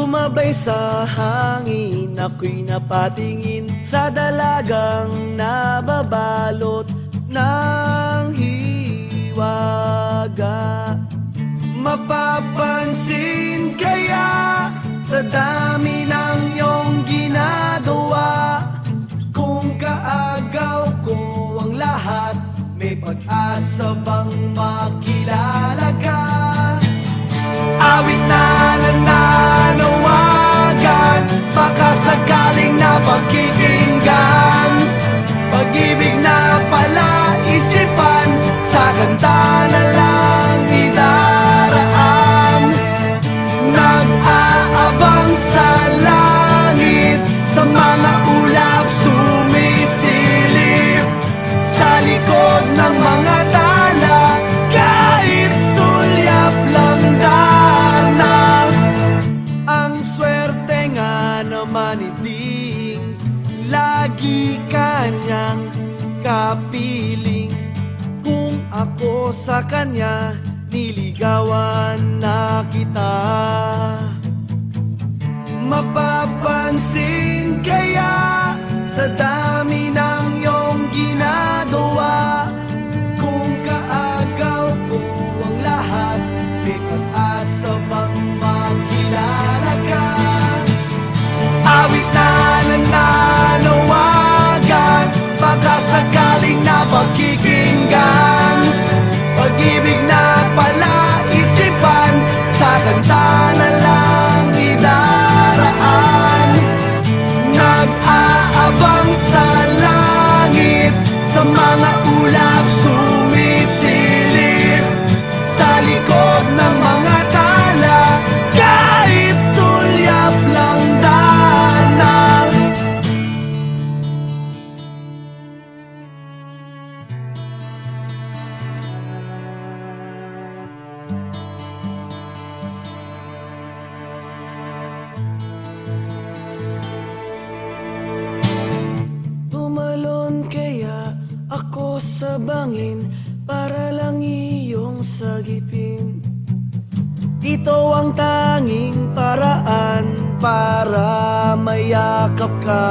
Sumabay sa hangin, ako'y napatingin Sa dalagang nababalot ng hirin maniting Lagi kanyang kapiling. Kung ako sa kanya Niligawan na kita. Mapapansin kaya sa dami na sa bangin para lang iyong sagipin. Ito ang tanging paraan para mayakap ka.